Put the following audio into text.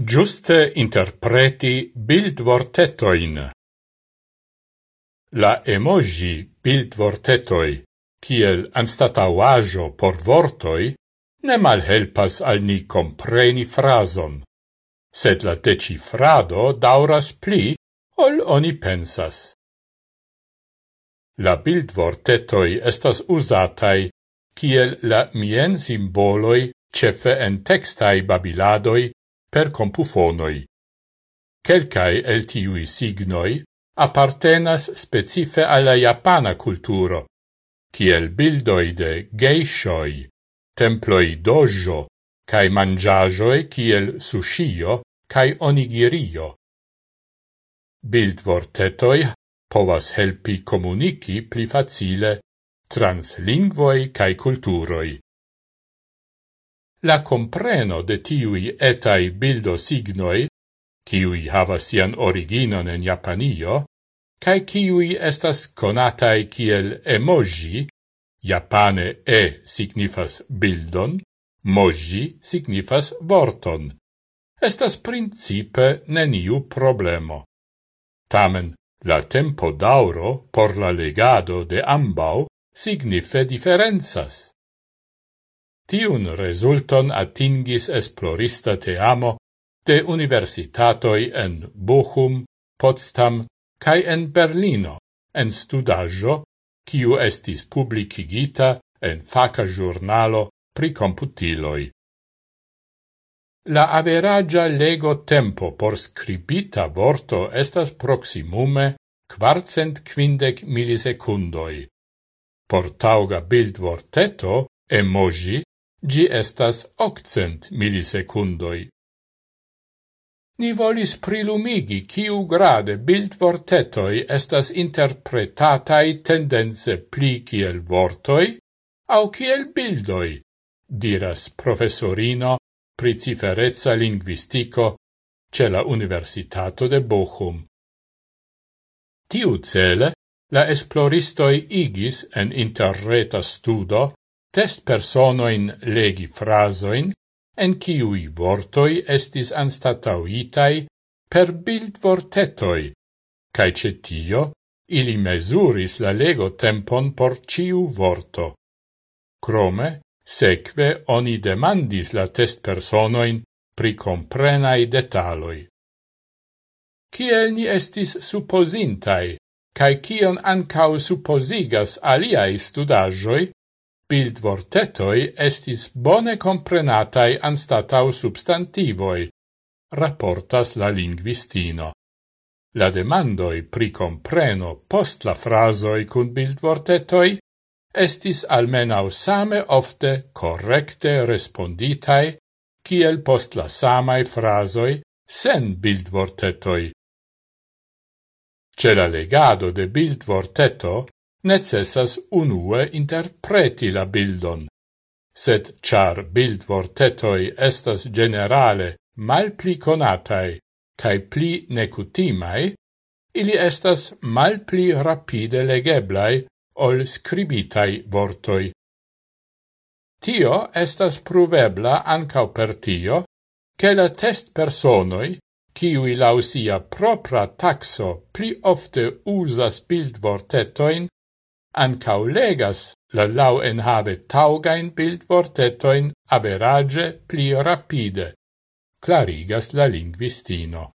Giuste interpreti bildvortetoin. La emoji bildvortetoi, kiel anstatauajo por vortoi, ne malhelpas al ni compreni frason, sed la decifrado dauras pli ol oni pensas. La bildvortetoi estas usatai kiel la mien simboloi cefe en textai babiladoi per compufonoi. Quelcae el tiui signoi appartenas specife alla japana culturo, kiel bildoi de geishoi, temploi dojo, cae mangiagioi kiel sushio cae onigirio. Bildvortetoi povas helpi comunici pli facile trans lingvoi cae culturoi. La compreno de tiui etai bildo signoi, kiui havas sian originon en Japanio, cae kiui estas conatai kiel emoji, Japane e signifas bildon, moji signifas vorton. Estas principe neniu problemo. Tamen, la tempo dauro por la legado de ambau signife differenzas. Tiun resulton atingis esplorista teamo de universitatoi en Bochum, Potsdam cae en Berlino, en studaggio, kiu estis publicigita en faca giornalo pri computiloi. La averagia lego tempo por scribita vorto estas proximume quarcent quindec millisecundoi. Por tauga bildvorteto, emoji, Gi estas occent millisecundoi. Ni volis prilumigi kiu grade bildvortetoi estas interpretatai tendenze pli kiel vortoi au kiel bildoi, diras professorino pri ciferezza linguistico ce la Universitato de Bochum. Tiu cele la esploristoi igis en interreta studo test personoin legi frasoin, en ciui vortoi estis anstatauitai per bild vortetoi, cae cetio ili mesuris la lego tempon por ciu vorto. Crome, seque oni demandis la test personoin pri comprenai detaloi. Ciel ni estis supposintai, cae cion ancau supposigas aliai studajoi, Bildvortetoi estis bone comprenatai anstatau substantivoi, raportas la linguistino. La demandoi pri compreno post la frasoi cun bildvortetoi estis almenau same ofte correcte responditai kiel post la samai frasoi sen bildvortetoi. Ce la legado de bildvorteto necessas unue interpreti la bildon. Sed char bildvortetoi estas generale mal pli conatai cae pli necutimai, ili estas mal pli rapide legeblai ol scribitai vortoi. Tio estas pruvebla ancau per tio, che la test personoi, ciui lausia propra taxo pli ofte usas bildvortetoin, ancau legas la lau enhave taugain bildvortetoin average pli rapide, clarigas la linguistino.